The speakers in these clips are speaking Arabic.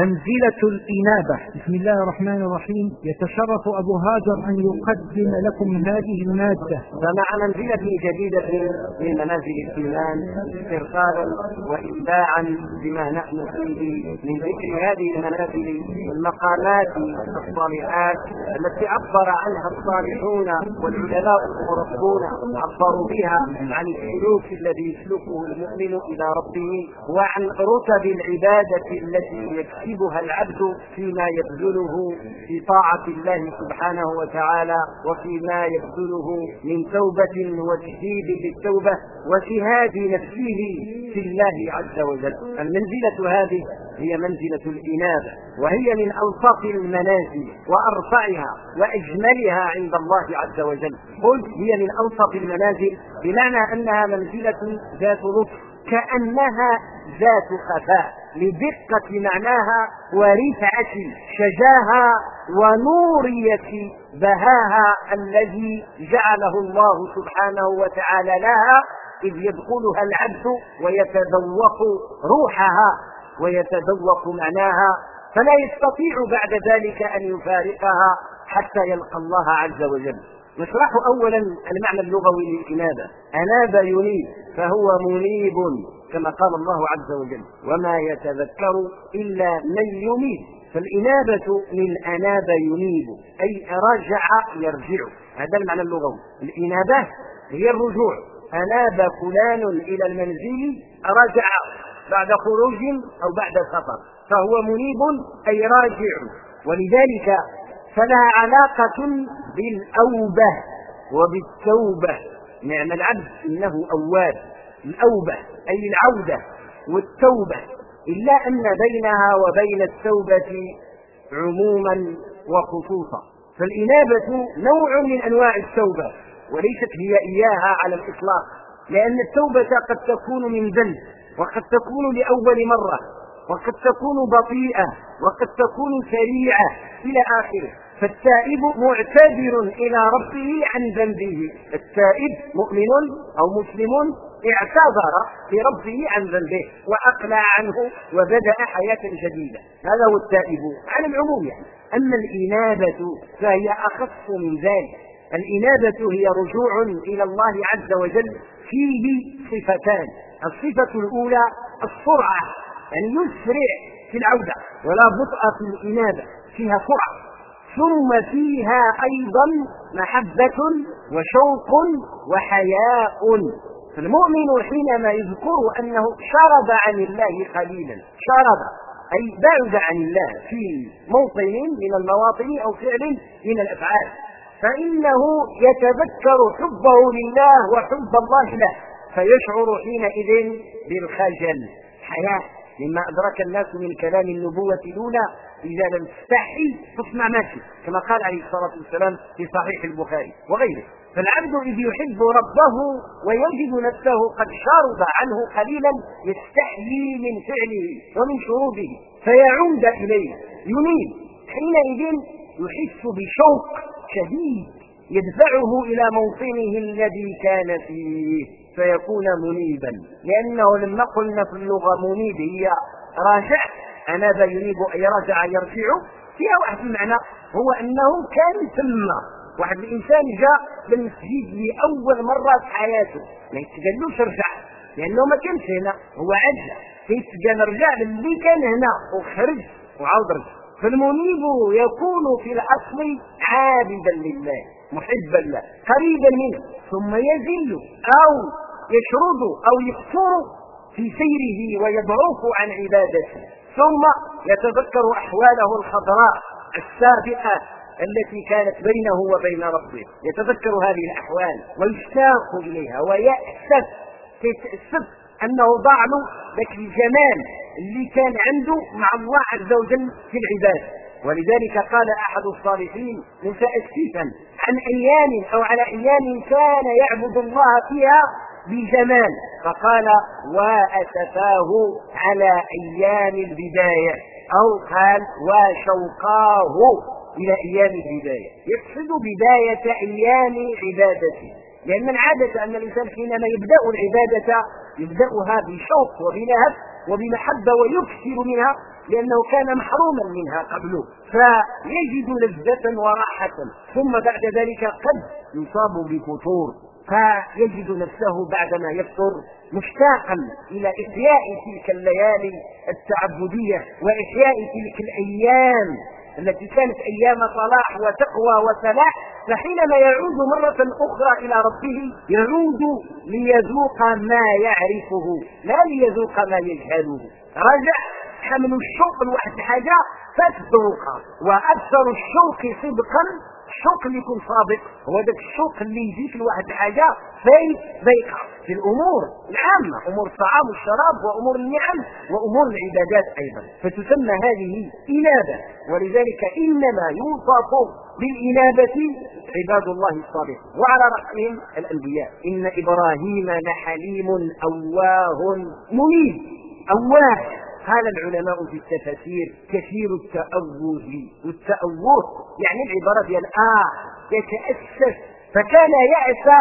منزلة الإنابة. بسم الله الرحمن الرحيم. يتشرف أبو هاجر أن يقدم لكم هذه المادة. فمع منزلة جديدة من منازل الإيمان استرسالا وإتباعا بما نحن فيه من ذكر هذه المنازل المقامات الصالحات التي عبر عنها الصالحون والعلماء المربون عبروا بها عن السلوك الذي يسلكه المؤمن إلى ربه وعن رتب العبادة التي يكفي يكسبها العبد فيما يبذله في طاعة الله سبحانه وتعالى وفيما يبذله من توبة وتجديد للتوبة وشهاد نفسه في الله عز وجل. المنزلة هذه هي منزلة الإنابة وهي من أوسط المنازل وأرفعها وأجملها عند الله عز وجل. قل هي من أوسط المنازل بمعنى أنها منزلة ذات لطف كأنها ذات خفاء لدقة معناها ورفعة شجاها ونورية بهاها الذي جعله الله سبحانه وتعالى لها إذ يدخلها العبد ويتذوق روحها ويتذوق معناها. فلا يستطيع بعد ذلك أن يفارقها حتى يلقى الله عز وجل. نشرح أولا المعنى اللغوي للإنابة. أناب ينيب فهو منيب كما قال الله عز وجل وما يتذكر إلا من ينيب فالإنابة من أناب ينيب أي رجع يرجع. هذا المعنى اللغوي. الإنابة هي الرجوع. أناب فلان إلى المنزل رجع بعد خروج أو بعد سفر. فهو منيب أي راجع. ولذلك فلها علاقة بالأوبة وبالتوبة. نعم العبد إنه أواب. الأوبة أي العودة والتوبة. إلا أن بينها وبين التوبة عموما وخصوصا. فالإنابة نوع من أنواع التوبة وليست هي إياها على الإطلاق. لأن التوبة قد تكون من ذنب وقد تكون لأول مرة وقد تكون بطيئة وقد تكون سريعة إلى آخره. فالتائب معتذر إلى ربه عن ذنبه. التائب مؤمن أو مسلم اعتذر لربه عن ذنبه وأقلع عنه وبدأ حياة جديدة. هذا هو التائب على العموم يعني. أما الإنابة فهي أخص من ذلك. الإنابة هي رجوع إلى الله عز وجل. فيه صفتان. الصفة الأولى السرعة يعني يسرع في العودة. ولا بطء في الإنابة. فيها سرعة. ثم فيها أيضا محبة وشوق وحياء. فالمؤمن حينما يذكر أنه شرد عن الله قليلا شرد أي بعد عن الله في موطن من المواطن أو فعل من الأفعال فإنه يتذكر حبه لله وحب الله له فيشعر حينئذ بالخجل حياء. مما أدرك الناس من كلام النبوة الأولى إذا لم تستحي تصنع ما كما قال عليه الصلاة والسلام في صحيح البخاري وغيره. فالعبد إذ يحب ربه ويجد نفسه قد شرب عنه قليلا يستحيي من فعله ومن شروبه فيعود إليه ينيب حينئذ يحس بشوق شديد يدفعه إلى موطنه الذي كان فيه. فيكون منيبا. لأنه لما قلنا في اللغة منيب هي راجع أناب ينيب أي رجع يرجع. فيها واحد المعنى هو أنه كان ثم. واحد الإنسان جاء للمسجد لأول مرة في حياته. ما يتقالوش ارجع لأنه ما كانش هنا هو عجل كيتقال رجع للي كان هنا وخرج وعاود رجع. فالمنيب يكون في الأصل عابدا لله. محبا له قريبا منه. ثم يزل أو يشرد أو يكثر في سيره ويضعف عن عبادته. ثم يتذكر أحواله الخضراء السابقة التي كانت بينه وبين ربه. يتذكر هذه الأحوال ويشتاق إليها ويأسف كيتأسف أنه ضاع له ذاك الجمال اللي كان عنده مع الله عز وجل في العباد ولذلك قال أحد الصالحين متأسفا عن أيام أو على أيام كان يعبد الله فيها بجمال فقال وأسفاه على أيام البداية أو قال وشوقاه إلى أيام البداية. يقصد بداية أيام عبادته. لأن العادة أن الإنسان حينما يبدأ العبادة يبدأها بشوق وبلهف وبمحبة ويكثر منها لأنه كان محروما منها قبله فيجد لذة وراحة ثم بعد ذلك قد يصاب بفتور فيجد نفسه بعدما يفطر مشتاقا إلى إحياء تلك الليالي التعبدية وإحياء تلك الأيام. التي كانت أيام صلاح وتقوى وسلاح فحينما يعود مرة أخرى إلى ربه يعود ليذوق ما يعرفه لا ليذوق ما يجهله. رجع حمل الشوق لواحد الحاجة فاتذوقها وأكثر الشوق صدقا الشوق اللي يكون صادق. هو ذاك الشوق اللي يجيك لواحد الحاجة في ضيقة في الأمور العامة أمور الطعام والشراب وأمور النعم وأمور العبادات أيضا. فتسمى هذه إنابة. ولذلك إنما يوصف بالإنابة عباد الله الصالحين وعلى رأسهم الأنبياء. إن إبراهيم لحليم أواه منيب. أواه. قال العلماء في التفاسير كثير التأوه. والتأوه يعني العبارة ديال آه يتأسف. فكان يأسى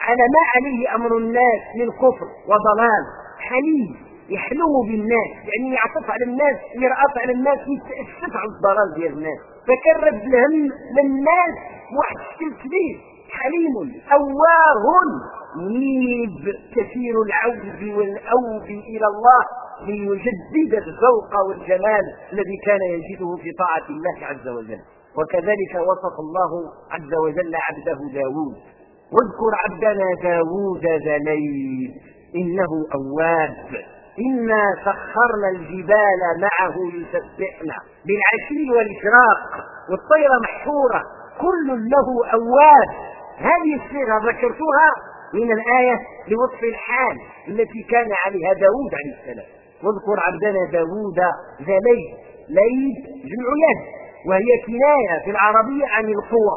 على ما عليه أمر الناس من كفر وضلال. حليم يحلو بالناس. يعني يعطف على الناس يرأف على الناس يتأسف على الضلال ديال الناس. فكان رد الهم للناس واحد الشكل كبير حليم أواه. منيب كثير العود والأوب إلى الله ليجدد الذوق والجمال الذي كان يجده في طاعة الله عز وجل. وكذلك وصف الله عز وجل عبده داود واذكر عبدنا داود ذا ليل. إنه أواب. إنا سخرنا الجبال معه يسبحنا بالعشي والإشراق. والطير محشورة كل له أواب. هذه الصيغة ذكرتها من الآية لوصف الحال التي كان عليها داود عليه السلام. واذكر عبدنا داوود ذا ليل ليل جمع يد وهي كناية في العربية عن القوة.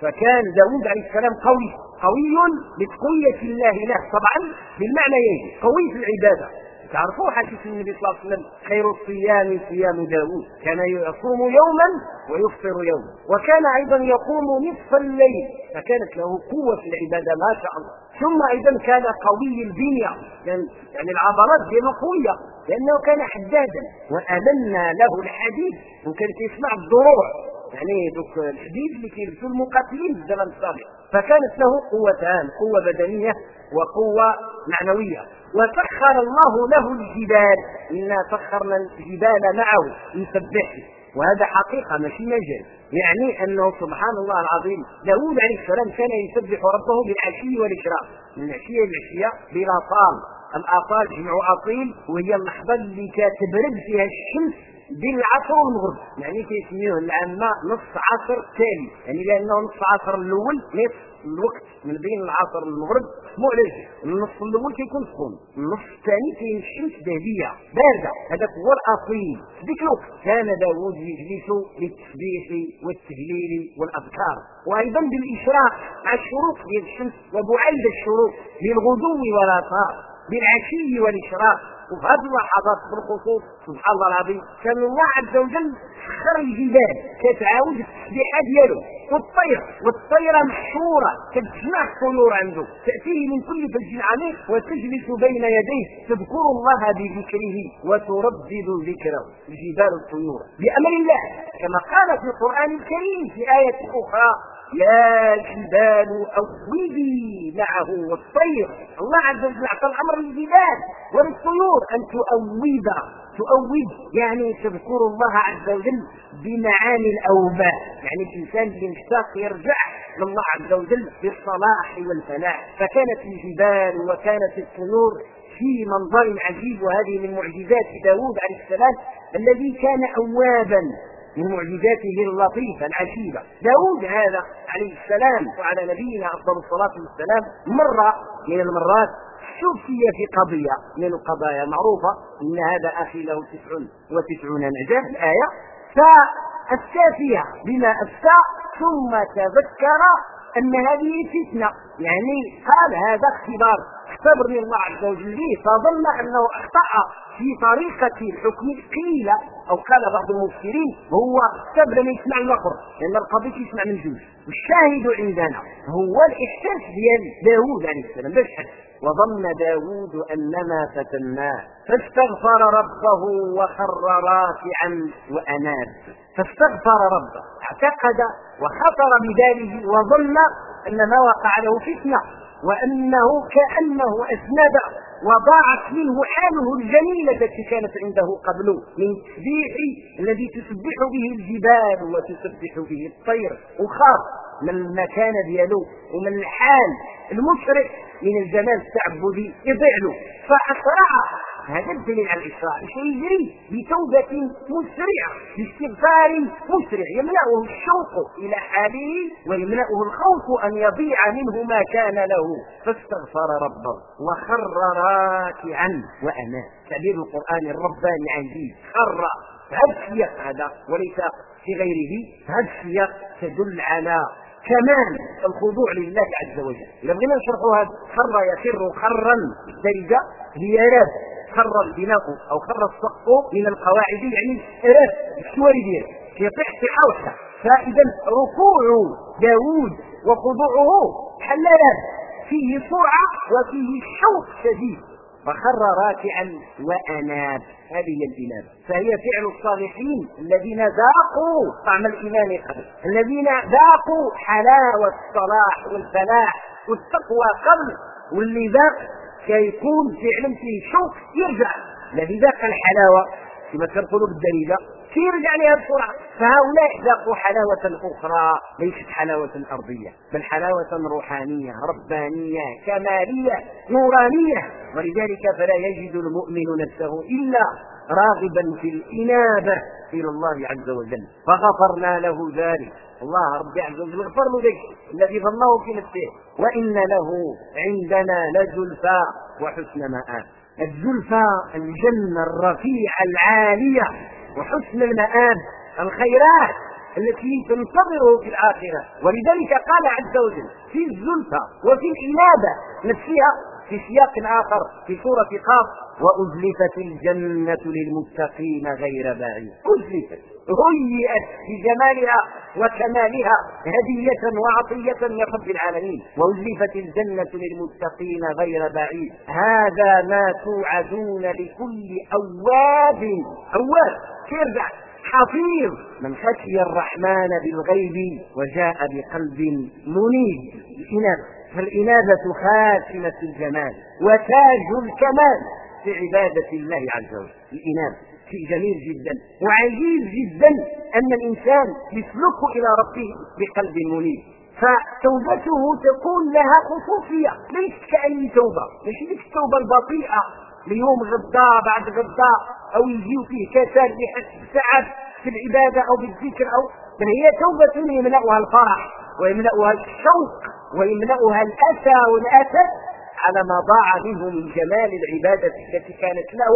فكان داوود عليه السلام قوي قوي بقوية الله له طبعا بالمعنى يجي قوي في العبادة. تعرفوا حديث النبي صلى الله عليه وسلم؟ خير الصيام صيام داوود. كان يصوم يوما ويفطر يوما. وكان أيضا يقوم نصف الليل. فكانت له قوة في العبادة ما شاء الله. ثم أيضا كان قوي البنية. كان يعني العضلات ديالو قوية. لأنه كان حدادا. والنا له الحديد وكان يسمع الضروع. يعني دوك الحديد اللي كيلبسوا المقاتلين في الزمن السابق. فكانت له قوتان قوة بدنية وقوة معنوية. وسخر الله له الجبال. إنا سخرنا الجبال معه يسبحه وهذا حقيقة ماشي مجال يعني أنه سبحان الله العظيم داود عليه السلام كان يسبح ربه بالعشي والإشراق. من العشيه العشيه بلا طال الاطال جمع أصيل وهي اللحظة اللي كتبرد فيها الشمس بين العصر والمغرب. يعني كيسميوه العامة نصف عصر تالي. يعني لأنه نصف عصر الأول نصف الوقت من بين العصر والمغرب. مو علاش النصف الأول كيكون سخون. النصف الثاني كاين الشمس دهبيه باردة. هذاك هو الأصيل. في ذيك الوقت كان داوود يجلس للتسبيح والتهليل والأذكار. وأيضا بالإشراق مع الشروق ديال الشمس وبعيد الشروق للغدو والآثار. بالعشي والإشراق. وفي هذه اللحظات بالخصوص سبحان الله العظيم. كان الله عز وجل سخر الجبال كتعاود التسبيحه ديالو والطير والطيرة محشورة كتجمع الطيور عنده. تأتيه من كل فج عميق وتجلس بين يديه. تذكر الله بذكره وتردد ذكره. الجبال الطيور. بأمر الله كما قال في القرآن الكريم في آية أخرى يا جبال أوبي معه والطير. الله عز وجل أعطى الأمر للجبال وللطيور أن تؤوب تؤوب يعني تذكر الله عز وجل بمعاني الأوباء. يعني الإنسان اللي مشتاق يرجع لله عز وجل بالصلاح والفلاح. فكانت الجبال وكانت الطيور في منظر عجيب وهذه من معجزات داود عليه السلام الذي كان أوابا من معجزاته اللطيفة العجيبة. داود هذا عليه السلام وعلى نبينا أفضل الصلاة والسلام مرة من المرات شفي في قضية من القضايا المعروفة إن هذا أخي له تسع وتسعون نجاة. الآية فأفتى فيها بما أفتى ثم تذكر أن هذه فتنة. يعني قال هذا اختبار. اختبرني الله عز وجل به فظن أنه أخطأ في طريقة الحكم. قيل أو قال بعض المفسرين هو السبب لم يسمع الآخر لأن القضية يسمع من جوج. والشاهد عندنا هو الإحساس ديال داوود عليه السلام. باش وظن داود أنما فتناه فاستغفر ربه وخر راكعا وأناب. فاستغفر ربه اعتقد وخطر بذلك وظن أن ما وقع له فتنة وأنه كأنه أذنب وضاعت منه حاله الجميلة التي كانت عنده قبل من التسبيح الذي تسبح به الجبال وتسبح به الطير. وخاف من المكان ديالو ومن الحال المشرق من الجمال التعبدي يضيع له فأسرع هذا الدليل على الإسراء. سيجري بتوبة مسرعة باستغفار مسرع. يملأه الشوق إلى حاله ويملأه الخوف أن يضيع منه ما كان له. فاستغفر ربه وخر راكعا وأناه تعبير القرآن الرباني عزيز خر. هذا هذا وليس في غيره. هذا تدل على كمال الخضوع لله عز وجل. بغينا نشرحوا هذا خر يخر خرا الدرجه هي راس خر البناء أو خر السقف من القواعد يعني السوري ديالو يطيح في حوشه فإذا ركوع داوود وخضوعه حلالان فيه سرعه وفيه شوق شديد. فخر راكعا وأناب. هذه هي فهي فعل الصالحين الذين ذاقوا طعم الإيمان قبل. الذين ذاقوا حلاوة الصلاح والفلاح والتقوى قبل. واللي ذاق كيكون فعلا فيه شوق يرجع. الذي ذاق الحلاوة كما كنقولوا بالدريجة كيرجع لها بسرعة. فهؤلاء ذاقوا حلاوة أخرى ليست حلاوة أرضية بل حلاوة روحانية ربانية كمالية نورانية. ولذلك فلا يجد المؤمن نفسه إلا راغبا في الإنابة إلى الله عز وجل. فغفرنا له ذلك. الله رب عز وجل غفر له ذلك الذي ظنه في نفسه. وإن له عندنا لزلفى وحسن مآب. الزلفى الجنة الرفيعة العالية وحسن المآب. الخيرات التي تنتظره في الآخرة. ولذلك قال عز وجل في الزلفى وفي الإنابة نفسها في سياق آخر في سورة قاف وأزلفت الجنة للمتقين غير بعيد. أزلفت هيئت بجمالها وكمالها هدية وعطية من رب العالمين. وأزلفت الجنة للمتقين غير بعيد. هذا ما توعدون لكل أواب. أواب كيرجع حفيظ. من خشي الرحمن بالغيب وجاء بقلب منيب. فالإنابة خاتمة الجمال وتاج الكمال في عبادة الله عز وجل. الإنابة شيء جميل جدا وعجيب جدا أن الإنسان يسلك إلى ربه بقلب منيب. فتوبته تكون لها خصوصية. ليست كأي توبة. مش ديك التوبة البطيئة. ليوم غدا بعد غدا أو يجيو فيه كسل يحس بسعد في العبادة أو بالذكر أو بل هي توبة يملأها الفرح ويملأها الشوق. ويملأها الأسى والأسى على ما ضاع منه من جمال العبادة التي كانت له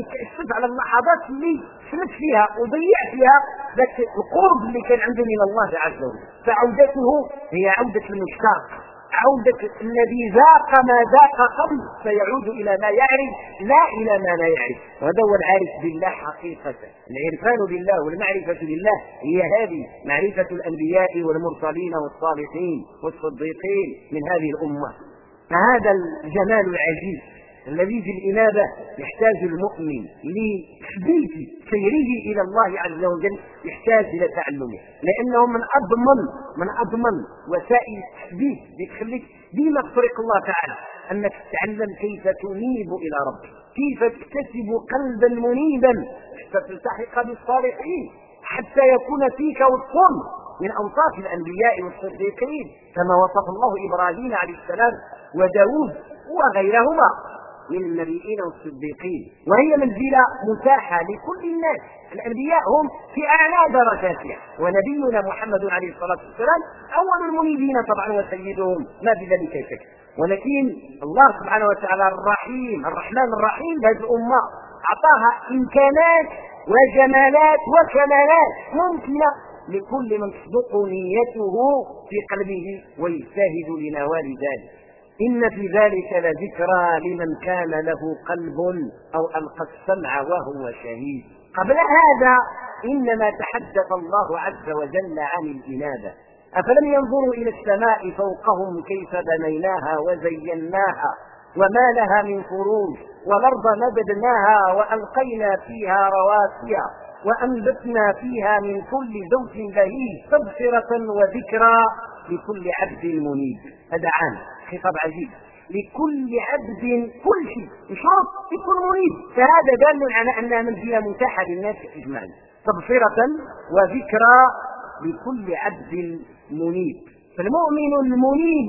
يتأسف على اللحظات اللي سمت فيها وضيع فيها ذاك القرب اللي كان عنده من الله عز وجل. فعودته هي عودة المشتاق. عودة الذي ذاق ما ذاق قبل فيعود إلى ما يعرف لا إلى ما لا يعرف. وهذا هو العارف بالله حقيقة. العرفان بالله والمعرفة بالله هي هذه معرفة الأنبياء والمرسلين والصالحين والصديقين من هذه الأمة. فهذا الجمال العجيب. الذي في الإنابة يحتاج المؤمن لتثبيت سيره إلى الله عز وجل يحتاج إلى تعلمه. لأنه من أضمن من أضمن وسائل التثبيت بتخليك ديما طريق الله تعالى أنك تتعلم كيف تنيب إلى ربك كيف تكتسب قلبا منيبا حتى تلتحق بالصالحين حتى يكون فيك وصف من أوصاف الأنبياء والصديقين كما وصف الله إبراهيم عليه السلام وداود وغيرهما. من النبيين والصديقين. وهي منزلة متاحة لكل الناس. الأنبياء هم في أعلى درجاتها. ونبينا محمد عليه الصلاة والسلام أول المنيبين طبعا وسيدهم. ما بذلك شك. ولكن الله سبحانه وتعالى الرحيم الرحمن الرحيم لهذه الأمة أعطاها إمكانات وجمالات وكمالات ممكنة لكل من تصدق نيته في قلبه ويجتهد لنوال ذلك. إن في ذلك لذكرى لمن كان له قلب أو ألقى السمع وهو شهيد. قبل هذا إنما تحدث الله عز وجل عن الإنابة. أفلم ينظروا إلى السماء فوقهم كيف بنيناها وزيناها وما لها من فروج والأرض مددناها وألقينا فيها رواسي وأنبتنا فيها من كل زوج بهيج تبصرة وذكرى لكل عبد منيب. هذا عام خطاب عجيب لكل عبد كل شيء. يشرط يكون منيب فهذا دال على انها منزله متاحة للناس اجمالا تبصره وذكرى لكل عبد منيب. فالمؤمن المنيب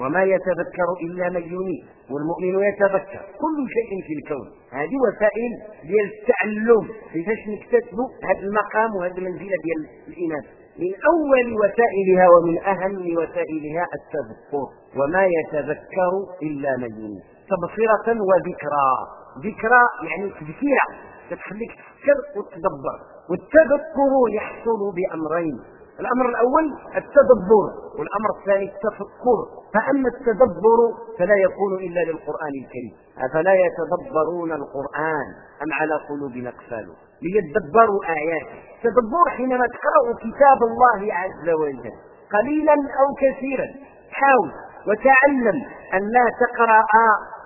وما يتذكر إلا من ينيب. والمؤمن يتذكر كل شيء في الكون. هذه وسائل ديال التعلم كيفاش نكتسبوا هذا المقام وهذه المنزلة ديال الاناث من أول وسائلها ومن أهم وسائلها التذكر وما يتذكر إلا من ينيب تبصرة وذكرى. ذكرى يعني تذكيرة. تخليك تفكر وتدبر. والتذكر يحصل بأمرين. الأمر الأول التدبر والأمر الثاني التفكر. فأما التدبر فلا يكون إلا للقرآن الكريم. أفلا يتدبرون القرآن أم على قلوب اقفالها ليدبروا آياته. تدبر حينما تقرأ كتاب الله عز وجل. قليلا أو كثيرا. حاول وتعلم أن لا تقرأ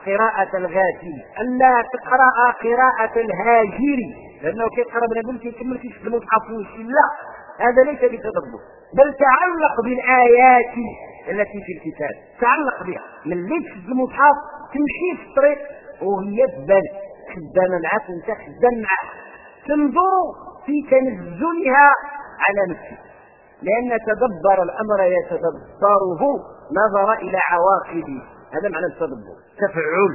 قراءة الغاشي أن لا تقرأ قراءة الهاجري لأنه كيقرأ بنادم كيكمل في المصحف لا هذا ليس بتدبر. بل تعلق بالآيات التي في الكتاب. تعلق بها. من ليش المصحف تمشي في الطريق؟ وهي تبان. خدامة معك وانت خدام تنظر في تنزلها على نفسك. لأن تدبر الأمر يتدبره نظر إلى عواقبه. هذا معنى التدبر. تفعل.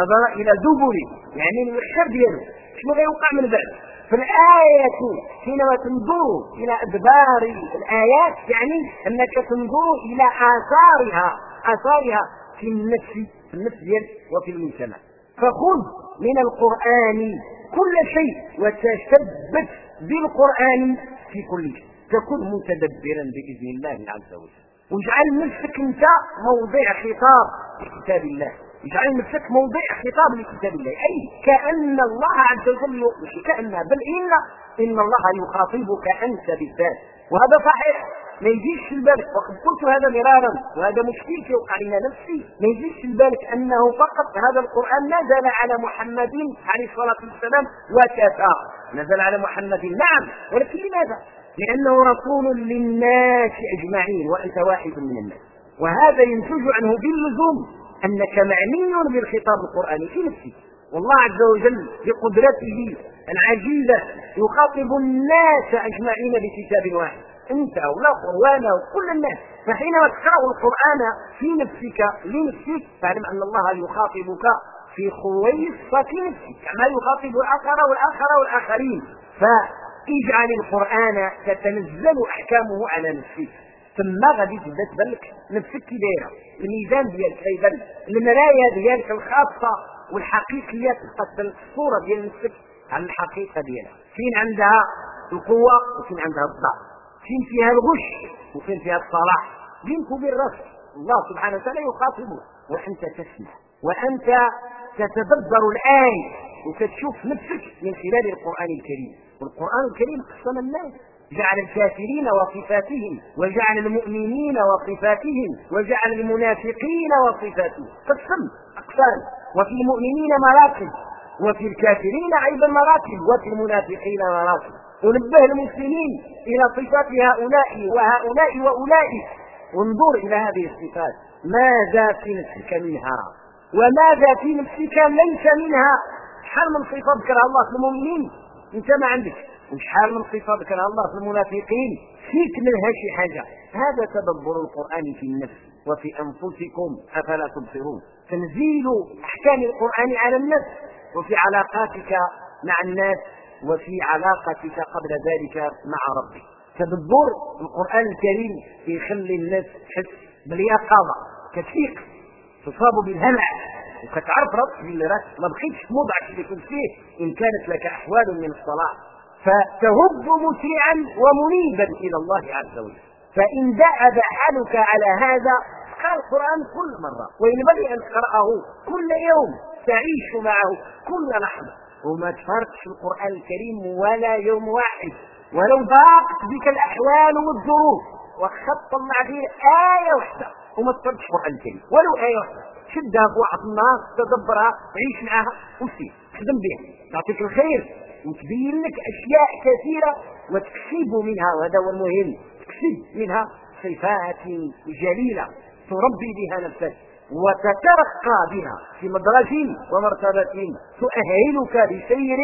نظر إلى دبر يعني الخير ديالو شنو غيوقع من بعد. فالآية حينما تنظر إلى أدبار الآيات يعني أنك تنظر إلى آثارها. آثارها في النفس في النفس وفي المجتمع. فخذ من القرآن كل شيء وتثبت بالقرآن في كل شيء. تكن متدبرا بإذن الله عز وجل. واجعل نفسك أنت موضع خطاب لكتاب الله. اجعل نفسك موضع خطاب لكتاب الله. أي كأن الله عز وجل كأن. بل إن إن الله يخاطبك أنت بالذات. وهذا صحيح. ما يجيش في بالك وقد قلت هذا مرارا وهذا مشكل في علينا نفسي. ما يجيش في بالك أنه فقط هذا القرآن نزل على محمد عليه الصلاة والسلام وكفى. نزل على محمد. نعم. ولكن لماذا؟ لأنه رسول للناس أجمعين وأنت واحد من الناس. وهذا ينتج عنه باللزوم أنك معني بالخطاب القرآني في نفسك. والله عز وجل بقدرته العجيبة يخاطب الناس أجمعين بكتاب واحد. أنت والآخر وأنا وكل الناس. فحينما تقرأ القرآن في نفسك لنفسك فاعلم أن الله يخاطبك في خويصة نفسك كما يخاطب الآخر والآخر والآخرين. فاجعل القرآن تتنزل أحكامه على نفسك. ثم غادي تبدأ تبان نفسك كي دايره الميزان ديالك غيبان المرايا ديالك الخاصة والحقيقية تبقى الصورة ديال نفسك. على الحقيقة ديالها. فين عندها القوة وفين عندها الضعف. فين فيها الغش وفين فيها الصلاح. بينك وبين راسك الله سبحانه وتعالى يخاطبك وأنت تسمع. وأنت تتدبر الآية. وتشوف نفسك من خلال القرآن الكريم. والقرآن الكريم قسم الناس. جعل الكافرين وصفاتهم. وجعل المؤمنين وصفاتهم. وجعل المنافقين وصفاتهم. قسم أقسام. وفي المؤمنين مراتب وفي الكافرين أيضا مراتب وفي المنافقين مراتب. ونبه المسلمين إلى صفات هؤلاء وهؤلاء وأولئك. وانظر إلى هذه الصفات. ماذا في نفسك منها؟ وماذا في نفسك ليس منها؟ شحال من صفه ذكرها الله في المؤمنين. أنت ما عندك. وشحال من صفه ذكرها الله في المنافقين. فيك منها شي حاجة. هذا تدبر القرآن في النفس وفي أنفسكم. أفلا تبصرون؟ تنزيل أحكام القرآن على النفس. وفي علاقاتك مع الناس وفي علاقتك قبل ذلك مع ربك. تدبر القرآن الكريم يخلي الناس تحس باليقظة كتفيق تصاب بالهلع وكتعرف راسك اللي راك ما بقيتش موضعك اللي كنت فيه إن كانت لك أحوال من الصلاة. فتهب مسرعا ومنيبا إلى الله عز وجل. فإن دأب حالك على هذا اقرأ القرآن كل مرة. وينبغي أن تقرأه كل يوم تعيش معه كل لحظة. وما تفارقش القرآن الكريم ولا يوم واحد. ولو ضاقت بك الأحوال والظروف وخط الله فيه آية واحدة وما تفرقش القرآن الكريم. ولو آية واحدة شدها في واحد النار تدبرها عيش معها وسير. خدم بها. تعطيك الخير. وتبين لك أشياء كثيرة وتكسب منها وهذا هو المهم. تكسب منها صفات جليلة تربي بها نفسك. وتترقى بها في مدرج ومرتبة تؤهلك بسير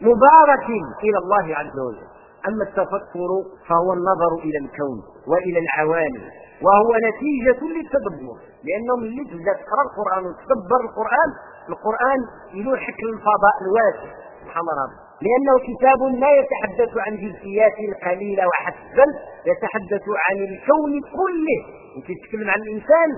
مبارك إلى الله عز وجل. أما التفكر فهو النظر إلى الكون وإلى العوالم وهو نتيجة للتدبر لأنه من تبدا تقرأ القرآن وتدبر القرآن القرآن يلوحك للفضاء الواسع. سبحان الله. لأنه كتاب لا يتحدث عن جزئيات قليلة وحسبا يتحدث عن الكون كله. وتتكلم عن الإنسان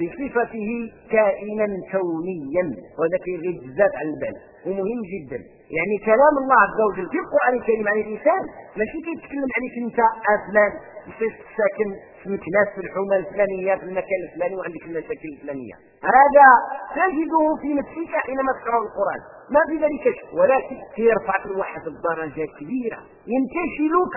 بصفته كائنا كونيا وهذا كيغيب بزاف على البال ومهم جدا. يعني كلام الله عز وجل في القرآن الكريم عن الإنسان ماشي كيتكلم عليك أنت فلان ساكن اسمك ناس في الحومه الفلانية في المكان الفلاني وعندك المشاكل الفلانية. هذا تجده في نفسك حينما تقرأ القرآن. ما في ذلك شيء ولكن كيرفعك لواحد الدرجة كبيرة. ينتشلك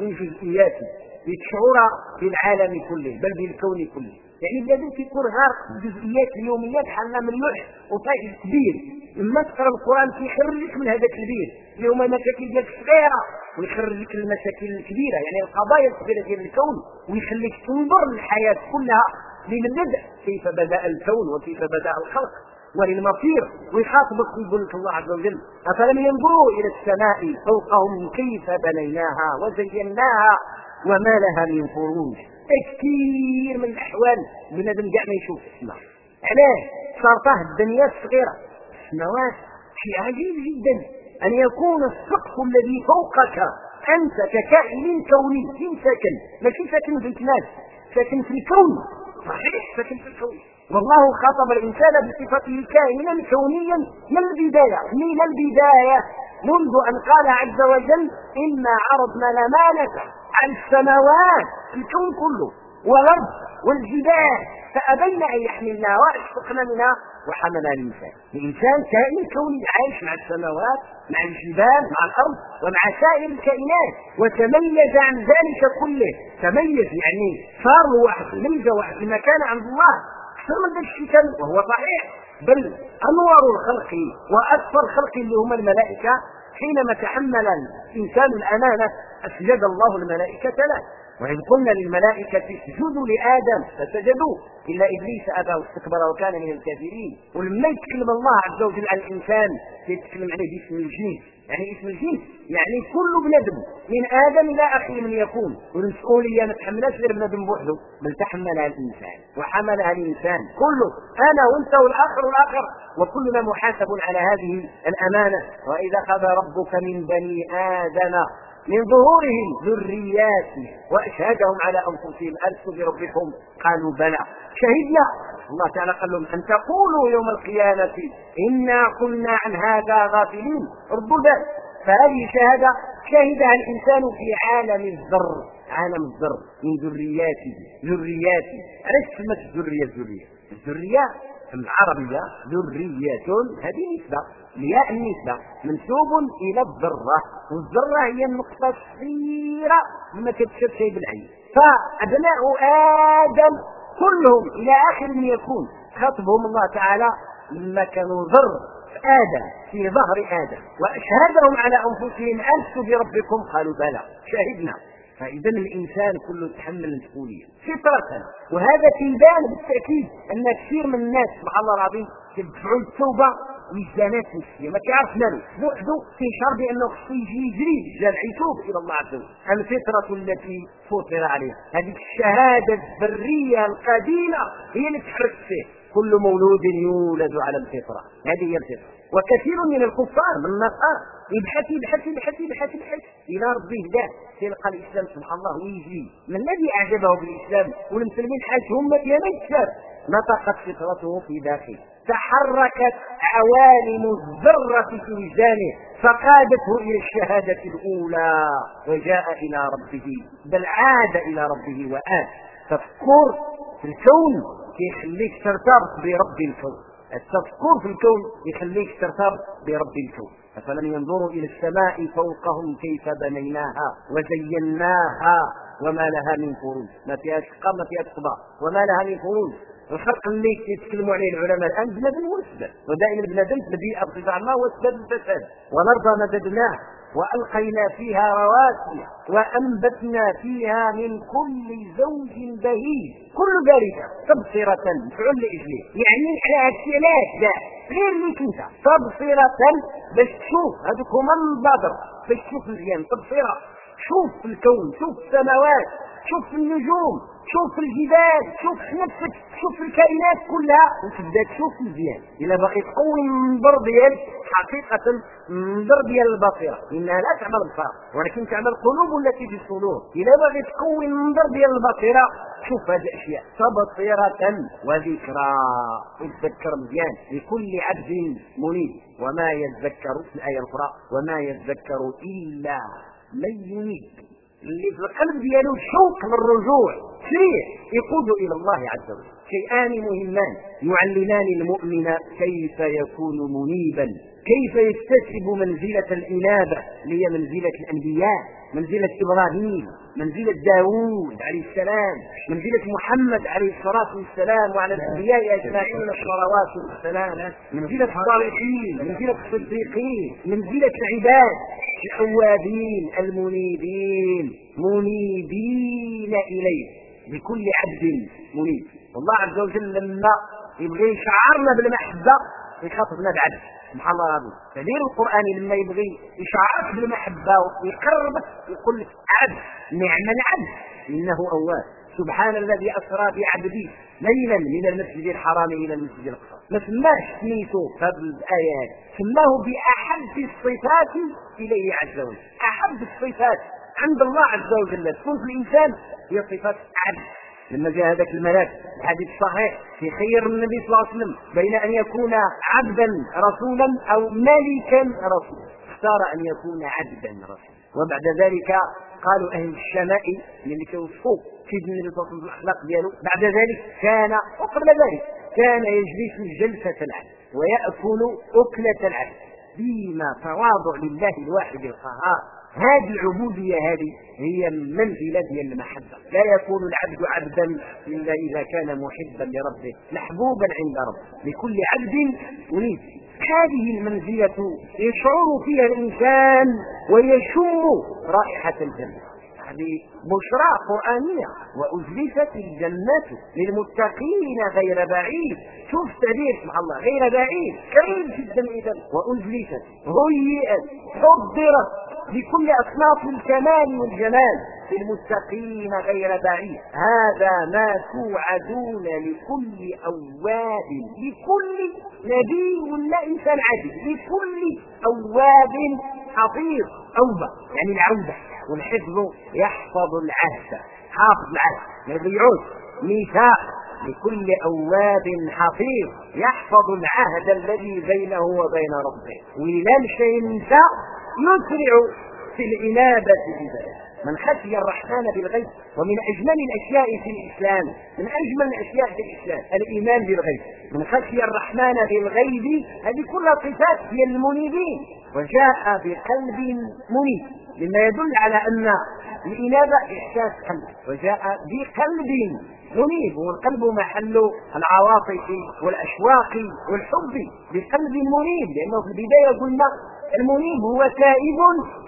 من جزئياته لتشعر بالعالم كله بل بالكون كله. يعني بلادك يكون غارق الجزئيات اليوميه من لوح وطيح كبير. لما تقرأ القرآن كيخرجك من هذاك الكبير. اللي هما المشاكل ديالك الصغيرة ويخرجك المشاكل الكبيرة. يعني القضايا الكبيره ديال الكون ويخليك تنظر للحياة كلها من البدء كيف بدأ الكون وكيف بدأ الخلق وللمصير ويخاطبك ويقول لك الله عز وجل أفلم ينظروا إلى السماء فوقهم كيف بنيناها وزيناها وما لها من فروج؟ كثير من الأحوال بنادم كاع ما يشوف. السماء علاه شرطه الدنيا الصغيره السماوات شيء عجيب جدا. أن يكون السقف الذي فوقك أنت ككائن كوني ساكن. ماشي ساكن في الكناس ساكن في الكون. صحيح ساكن في الكون. والله خاطب الإنسان بصفته كائنا كونيا من البداية من البداية. منذ أن قال عز وجل انا عرضنا الامانه عن السماوات الكون كله والأرض والجبال. فابين أن يحملناها واشفقنا منها وحملها الإنسان. الإنسان كائن كوني عايش مع السماوات مع الجبال مع الأرض ومع سائر الكائنات. وتميز عن ذلك كله. تميز يعني صار واحد ميزه واحد لما كان عند الله. أكثر من ذلك الشيء وهو صحيح. بل انور الخلق وأكثر خلق اللي هم الملائكة حينما تحمل الإنسان الأمانة اسجد الله الملائكة له. وإذ قلنا للملائكة اسجدوا لآدم فسجدوا. إلا إبليس أبى واستكبر وكان من الكافرين. ولما يتكلم الله عز وجل عن الإنسان؟ يتكلم عليه باسم الجنس يعني اسم الجنس يعني كل بنادم من آدم إلى آخر من يكون. والمسؤولية ما تحملهاش غير بنادم بوحده بل تحملها الإنسان وحملها الإنسان كله. أنا وأنت والآخر والآخر وكلنا محاسب على هذه الأمانة. وإذا أخذ ربك من بني آدم من ظهورهم ذريات وأشهدهم على أنفسهم ألست بربكم؟ قالوا بلى. شهدنا الله تعالى قال لهم أن تقولوا يوم القيامة إنا كنا عن هذا غافلين. ردوا ذلك فهذه شهادة شهدها الإنسان في عالم الذر. عالم الذر من ذرياته. ذرياته. علاش سمت الذريه الذرية. الذرية في العربية ذريه هذه نسبة لياء النسبة منسوب إلى الذرة والذرة هي النقطة الصغيرة لما كتشوف شيء بالعين. فأبناء آدم كلهم إلى آخر من يكون خطبهم الله تعالى لما كانوا ذر آدم في ظهر آدم. وأشهدهم على أنفسهم ألست بربكم؟ قالوا بلى شهدنا. فإذا الإنسان كله تحمل المسؤولية فطرة وهذا تيبان بالتأكيد أن كثير من الناس سبحان الله العظيم يدفعوا التوبة وجدانات نفسيه ما كيعرفش مالو بوحدو كيشعر بانه خصو يجي يجري جاب يتوب إلى الله عز وجل. الفطرة التي فطر عليها. هذه الشهادة الذريه القديمه هي اللي تحرك فيه. كل مولود يولد على الفطرة. هذه هي الفطرة. وكثير من الكفار من النصارى يبحث يبحث يبحث يبحث يبحث إلى ربه هداه تلقى الإسلام سبحان الله ويجي. ما الذي أعجبه بالإسلام؟ والمسلمين حاجهم ما الاسلام نطقت فطرته في داخله تحركت عوالم الذرة في وجدانه. فقادته إلى الشهادة الأولى. وجاء إلى ربه. بل عاد إلى ربه وآت تذكر في الكون كيخليك ترتبط برب الكون. التفكر في الكون يخليك ترتبط برب الكون. أفلم ينظروا إلى السماء فوقهم كيف بنيناها وزيناها وما لها من فروج. ما فيها شقة ما فيها صبا وما لها من فروج. الخلق اللي يتكلموا عليه العلماء الآن بنادم هو السبب ودائما بنادم البيئه بصفه عامه هو السبب الفساد والارض مددناه وألقينا فيها رواسي وأنبتنا فيها من كل زوج بهيج. كل ذلك تبصرة فعل لاجله يعني على الشيء لا غير ليك أنت. تبصرة باش تشوف هذوك هما البدر. باش تشوف مزيان. تبصرة. شوف الكون. شوف السماوات. شوف النجوم شوف الجبال شوف نفسك شوف الكائنات كلها. وتبدا تشوف مزيان. إلا باغي تقوي المنظر ديالك حقيقة المنظر ديال البصيرة. إنها لا تعمل بصر ولكن تعمل قلوب التي في الصدور. إلا باغي تقوي المنظر ديال البصيرة. شوف هذه الأشياء. تبصره وذكرى. وتذكر مزيان. لكل عبد منيب. وما يذكر في الآية الأخرى. وما يذكر إلا من ينيب. اللي في القلب ديالو شوق للرجوع. سريع يقود إلى الله عز وجل. شيئان مهمان. يعلمان المؤمن كيف يكون منيبا. كيف يكتسب منزلة الإنابة اللي هي منزلة الأنبياء منزلة إبراهيم منزلة داوود عليه السلام منزلة محمد عليه الصلاة والسلام وعلى الأنبياء أجمعين الصلوات والسلام منزلة الصالحين منزلة الصديقين منزلة العباد الأوابين المنيبين منيبين إليه لكل عبد منيب. والله عز وجل لما يبغي يشعرنا بالمحبة يخاطبنا بعبد سبحان الله العظيم. فدير القرآن لما يبغي يشعرك بالمحبة ويقربك يقول لك عبد نعم العبد إنه أواب سبحان الذي أسرى بعبده ليلا من المسجد الحرام إلى المسجد الأقصى. ما سماش سميته في هذه الآيات. سماه بأحب الصفات إليه عز وجل. أحب الصفات. عند الله عز وجل. تكون في الإنسان هي صفات عبد لما جاء هذاك الملاك الحديث الصحيح في خير النبي صلى الله عليه وسلم بين أن يكون عبدا رسولا أو ملكا رسولا. اختار أن يكون عبدا رسولا. وبعد ذلك قالوا أهل الشماء اللي كيوصفوا سيدنا النبي صلى الله عليه وسلم الأخلاق ديالو. بعد ذلك كان وقبل ذلك كان يجلس جلسة العبد ويأكل أكلة العبد. بما تواضع لله الواحد القهار. هذه العبودية هذه هي منزلة ديال المحبة. لا يكون العبد عبدا إلا إذا كان محبا لربه محبوبا عند ربه. لكل عبد منيب هذه المنزلة يشعر فيها الإنسان ويشم رائحة الجنة. هذه بشرى قرآنية وأزلفت الجنة للمتقين غير بعيد. شوف تعبير سبحان الله غير بعيد قريب جدا إذا وأزلفت هيئت حضرت. بكل أصناف الكمال والجمال للمتقين غير بعيد. هذا ما توعدون لكل أواب لكل نبي ولا إنسان عادي لكل أواب حفيظ أوبة يعني العودة والحفظ يحفظ العهد. حافظ العهد. ما ميثاق. لكل أواب حفيظ. يحفظ العهد الذي بينه وبين ربه. وإذا مشى ينسى يسرع في الإنابة بذلك. من خشي الرحمن بالغيب ومن أجمل الأشياء في الإسلام من أجمل الأشياء في الإسلام الإيمان بالغيب. من خشي الرحمن بالغيب هذه كلها صفات هي المنيبين. وجاء بقلب منيب مما يدل على أن الإنابة إحساس قلب. وجاء بقلب منيب والقلب محل العواطف والأشواق والحب بقلب منيب. لأنه في البداية قلنا المنيب هو تائب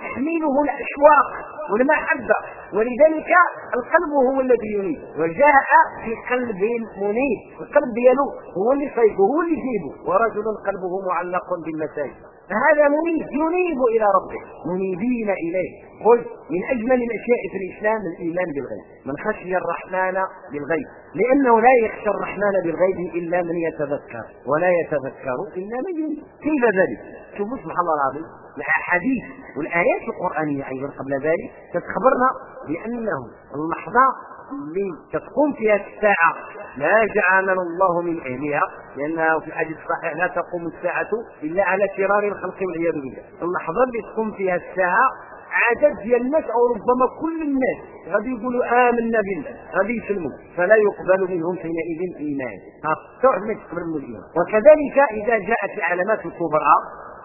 تحمله الأشواق. والمحبه ولذلك القلب هو الذي ينيب. وجاء في قلب منيب القلب ديالو هو اللي صيبه هو اللي يجيبه. ورجل قلبه معلق بالمساجد. فهذا منيب ينيب إلى ربه. منيبين إليه. قل من أجمل الاشياء في الإسلام الإيمان بالغيب. من خشي الرحمن بالغيب. لأنه لا يخشى الرحمن بالغيب إلا من يتذكر. ولا يتذكر إلا من ينيب. كيف ذلك؟ شوفوا سبحان الله العظيم. الاحاديث والآيات القرآنية أيضا قبل ذلك تتخبرنا بانه اللحظة اللي تقوم فيها الساعة. لا جعلنا الله من أهلها لأنها في الحديث الصحيح لا تقوم الساعة إلا على شرار الخلق والعياذ بالله. اللحظة اللي تقوم فيها الساعة عدد ديال الناس أو ربما كل الناس. غادي يقولوا آمنا بالله غادي يسلموا. فلا يقبل منهم حينئذ إيمان. ما تقبل من الإيمان. وكذلك إذا جاءت العلامات الكبرى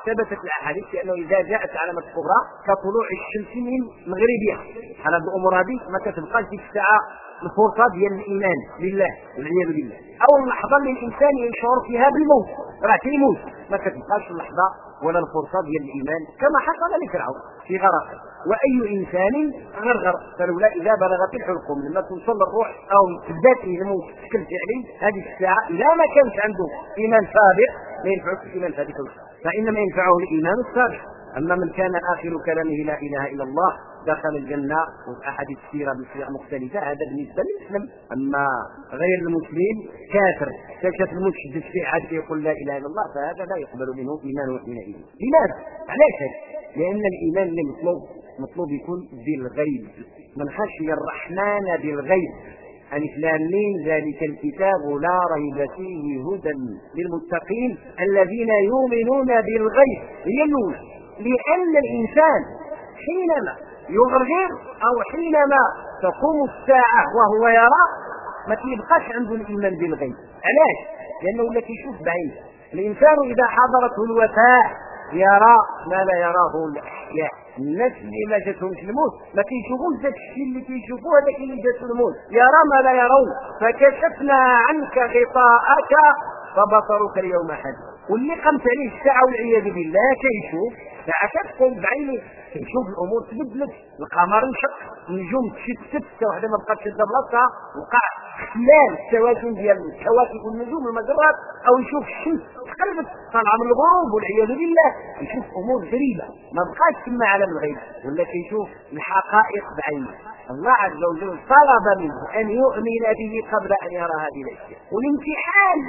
ثبتت الأحاديث بأنه إذا جاءت العلامات الكبرى كطلوع الشمس من مغربها على الأمور هذه ما كتبقاش ديك الساعة الفرصة ديال الإيمان بالله والعياذ بالله. أو اللحظه اللي الانسان يشعر فيها بالموت راه تيموت ما كتبقاش اللحظة ولا الفرصة ديال الإيمان كما حصل لفرعون في غرق. وأي إنسان غرغر فلولا إذا بلغت الحلقوم لما توصل الروح أو بذاته الموت بشكل فعلي هذه الساعة اذا ما كانش عنده إيمان سابق ما ينفعوش الايمان في هذيك فإنما ينفعه الإيمان السابق أما من كان آخر كلامه لا إله إلا الله دخل الجنة وأحاديث كثيرة بصيغ مختلفة هذا بالنسبة للمسلم أما غير المسلم كافر. كشف المشدد في عهد يقول لا إله إلا الله فهذا لا يقبل منه إيمان حينئذ لماذا؟ علاش لأن الإيمان اللي مطلوب مطلوب يكون بالغيب. من خشي الرحمن بالغيب. لام ذلك الكتاب لا ريب فيه هدى للمتقين الذين يؤمنون بالغيب هي الأولى لأن الإنسان حينما يغرغر أو حينما تقوم الساعة وهو يرى ما كيبقاش عنده الإيمان بالغيب. علاش؟ لأنه ولا كيشوف بعيد الإنسان إذا حضرته الوفاه يرى ما لا يراه الأحياء. الناس اللي ما جاتهمش الموت ما كيشوفوش ذاك الشيء اللي كيشوفوه هذاك اللي جاته الموت. يرى ما لا يرون. فكشفنا عنك غطاءك فبصرك اليوم حديد واللي قمت عليه الساعة والعياذ بالله كيشوف ساعه كتكون بعينه كيشوف الأمور تبدلت القمر انشق النجوم تشد حتى وحده ما بقاتش شاده بلاصتها وقع اختلال التوازن ديال الكواكب والنجوم والمجرات أو يشوف الشمس تقلبت طالعه من الغروب والعياذ بالله. يشوف أمور غريبة ما بقاش تما عالم الغيب. ولا كيشوف الحقائق بعينه. الله عز وجل طلب منه أن يؤمن به قبل أن يرى هذه الأشياء. والامتحان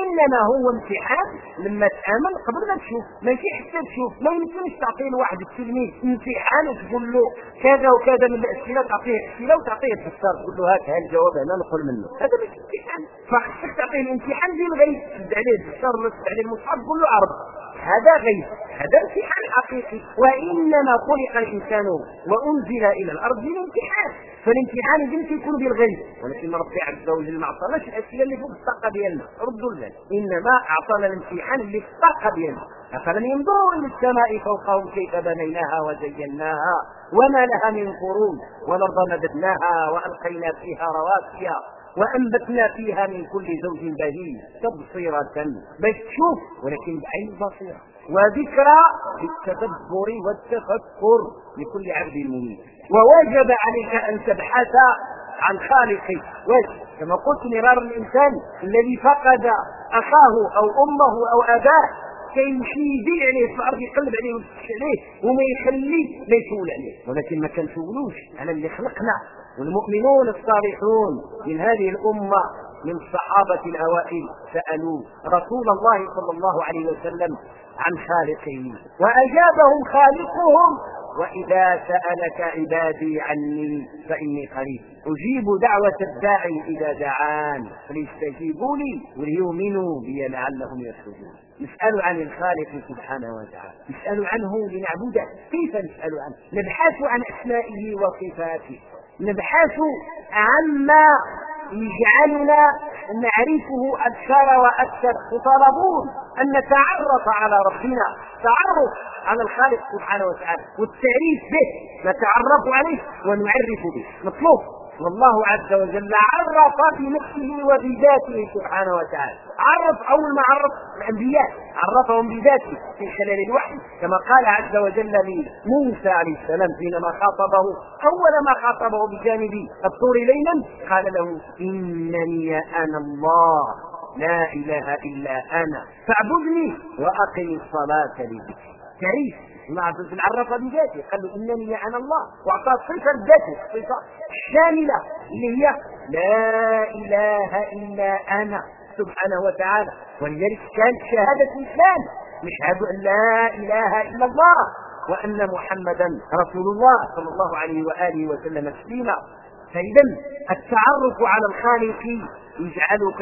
إنما هو امتحان لما تامن قبل ما تشوف. ماشي حتى تشوف. ما يمكنش تعطي لواحد التلميذ. امتحان وتقول له كذا وكذا من الأسئلة تعطيه أسئلة وتعطيه تفسر تقول له هات ها الجواب هنا نقول منه. هذا ماشي امتحان. فخصك تعطيه الامتحان بالغيب تسد عليه تفسر له عليه المصحف تقول له عرض هذا غيب. هذا امتحان حقيقي. وإنما خلق الإنسان وأنزل إلى الأرض للامتحان. فالامتحان يمكن يكون بالغيب. ولكن ربي عز وجل ما اعطاناش الاسئله اللي فوق الطاقة ديالنا. ردوا لنا إنما أعطانا الامتحان اللي في الطاقة ديالنا. أفلم ينظروا إلى السماء فوقهم كيف بنيناها وزيناها وما لها من قرون والأرض مددناها وألقينا فيها رواسي وأنبتنا فيها من كل زوج بهيج تبصرة باش تشوف ولكن بعين البصيرة وذكرى للتدبر والتفكر لكل عبد منيب ووجب عليك أن تبحث عن خالقه. واجب كما قلت مرار الإنسان الذي فقد أخاه أو أمه أو أباه كيمشي يدير عليه في الأرض يقلب عليه ويفتش عليه وما يخليه ما يسول عليه. ولكن ما كنسولوش على اللي خلقنا. والمؤمنون الصالحون من هذه الأمة من الصحابه الأوائل سالوا رسول الله صلى الله عليه وسلم عن خالقه وأجابهم خالقهم وإذا سألك عبادي عني فإني قريب. أجيب دعوة الداعي إذا دعان فليستجيبوا لي وليؤمنوا بي لعلهم يرشدون. نسأل عن الخالق سبحانه وتعالى. نسأل عنه لنعبده. كيف نسأل عنه؟ نبحث عن أسمائه وصفاته. نبحث عما يجعلنا نعرفه أكثر وأكثر مطالبون أن نتعرف على ربنا تعرف على الخالق سبحانه وتعالى والتعريف به نتعرف عليه ونعرف به. مطلوب؟ والله عز وجل عرف بنفسه وبذاته سبحانه وتعالى. عرف اول ما عرف الأنبياء عرفهم بذاته في خلال الوحي. كما قال عز وجل لموسى عليه السلام حينما خاطبه أول ما خاطبه بجانب الطور ليلا قال له إنني أنا الله لا إله إلا أنا فاعبدني وأقم الصلاة لذكري. تعريف الله عز وجل عرف بذاته قال له إنني أنا الله. واعطى صفة ذاته صفة شاملة. اللي هي لا إله إلا أنا سبحانه وتعالى. ولذلك كانت شهادة الإسلام. نشهد أن لا إله إلا الله وأن محمدا رسول الله صلى الله عليه وآله وسلم تسليما. فاذا التعرف على الخالق يجعلك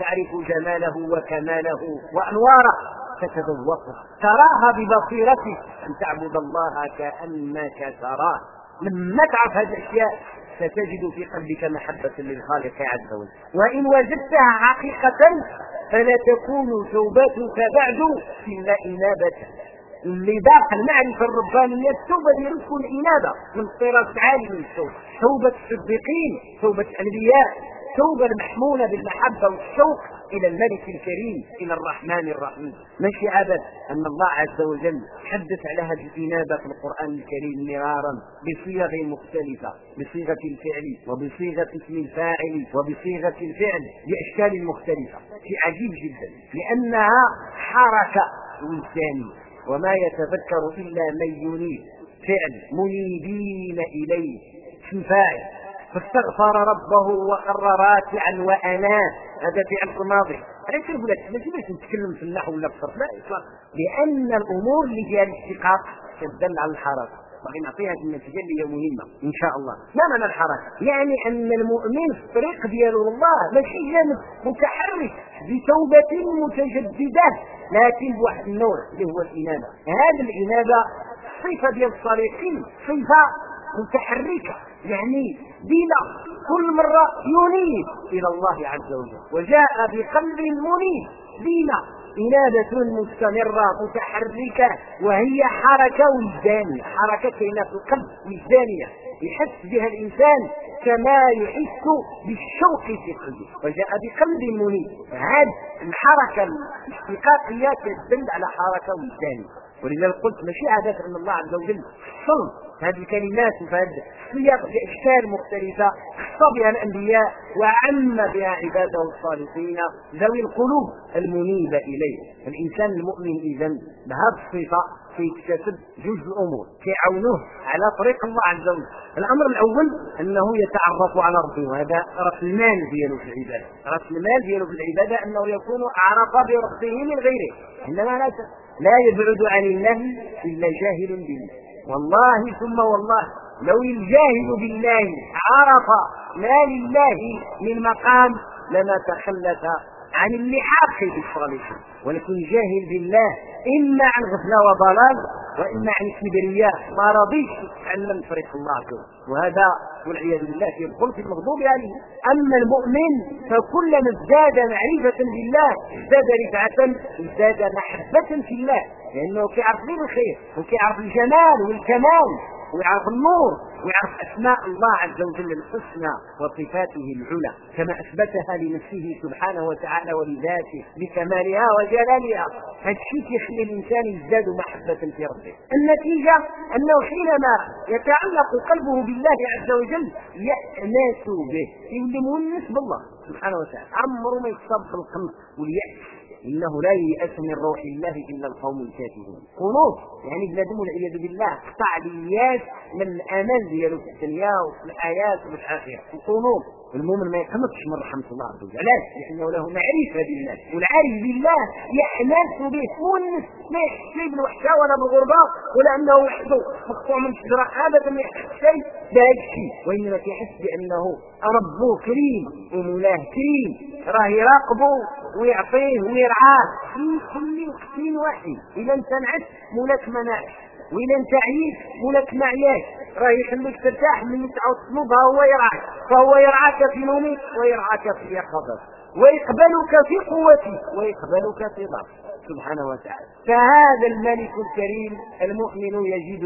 تعرف جماله وكماله وأنواره. تتذوقها تراها ببصيرتك. أن تعبد الله كأنك تراه. لما تعرف هذه الأشياء ستجد في قلبك محبة للخالق عز وجل. وإن وجدتها حقيقة فلا تكون توبتك بعد إلا إنابة. اللي باق المعرفة الربانية التوبة ديالو تكون إنابة من طراز عالي من التوبة. توبة الصديقين توبة الأنبياء. توبة المحمولة بالمحبة والشوق إلى الملك الكريم. إلى الرحمن الرحيم. ماشي عبث أن الله عز وجل حدث على هذه الإنابة في القرآن الكريم مرارا بصيغ مختلفة بصيغة الفعل وبصيغة اسم الفاعل وبصيغة الفعل بأشكال مختلفة. شيء عجيب جدا لأنها حركة وجدانية وما يتذكر إلا من ينيب فعل منيبين إليه فاعل. فاستغفر ربه وخر راكعا واناه هذا فعل الماضي. علاش نقول لك ماشي باش نتكلم في النحو ولا في الصرف لا اطلاقا لأن الأمور اللي فيها الاشتقاق تدل على الحركه باغي نعطيها النتيجة اللي هي مهمة إن شاء الله. ما معنى الحركه يعني أن المؤمن في الطريق ديالو لله ماشي جانب متحرك بتوبة متجددة لكن بواحد النوع اللي هو الإنابة. هذه الإنابة صفة ديال الصالحين صفة متحركة يعني بلا كل مرة ينيب إلى الله عز وجل. وجاء بقلب منيب بلا إنابة مستمرة متحركة وهي حركة وجدانية حركة في القلب وجدانية. يحس بها الإنسان كما يحس بالشوق في قلبه. وجاء بقلب منيب هذه الحركة الاشتقاقية تدل على حركة وجدانية. ولذلك قلت ماشي عادة أن الله عز وجل. صلب. هذه الكلمات وهذه السياق باشكال مختلفة خص بها الأنبياء وعم بها عباده الصالحين ذوي القلوب المنيبة إليه. الإنسان المؤمن اذا بهذه الصفة كيكتسب جوج الأمور كيعاونوه على طريق الله عز وجل. الأمر الأول أنه يتعرف على ربه وهذا رأس المال ديالو في العبادة. رأس المال ديالو في العبادة أنه يكون أعرف بربه من غيره. إنما لا يبعد عن الله إلا جاهل بالله والله ثم والله لو الجاهل بالله عرف ما لله من مقام لما تخلف عن اللحاق بالصالحين ولكن جاهل بالله إما عن غفلة وضلال وإما عن كبرياء ما رضيش يتعلم طريق الله وهذا والعياذ بالله في الخلق المغضوب عليه أما المؤمن فكلما ازداد معرفة بالله ازداد رفعة ازداد محبة في الله. لأنه كيعرف غير الخير وكيعرف الجمال والكمال. ويعرف النور ويعرف أسماء الله عز وجل الحسنى وصفاته العلى كما أثبتها لنفسه سبحانه وتعالى ولذاته بكمالها وجلالها. هذا الشيء يخلي الإنسان يزداد محبة في ربه. النتيجة أنه حينما يتعلق قلبه بالله عز وجل يأنس به يولي مونس بالله سبحانه وتعالى. عمره ما يتصاب بالقنط واليأس إنه لا ييأس من روح الله إلا القوم الكافرون. قنوط يعني بنادم والعياذ بالله قطع الياس من الأمل ديالو في الدنيا وفي الحياة وفي الآخرة. القنوط المؤمن ما يقنطش من رحمة الله عز وجل. علاش؟ لأنه له معرفة بالله والعارف بالله يأنس به. ونس ما يحس بالوحشه ولا بالغربه ولا أنه وحده. مقطوع من شجرة ابدا ما يحس شيء. بهذا الشيء وإنما يحس بأنه ربه كريم ومولاه كريم. راه يراقبه. ويعطيه ويرعاه في كل وقت واحد. اذا أنت نعس مولاك ما نعس واذا أنت عييت مولاك ما عياش راه يخليك ترتاح من تعاود تطلبها هو يرعاك. فهو يرعاك في نومك ويرعاك في يقظتك. ويقبلك في قوتك ويقبلك في ضعفك. سبحانه وتعالى. فهذا الملك الكريم المؤمن يجد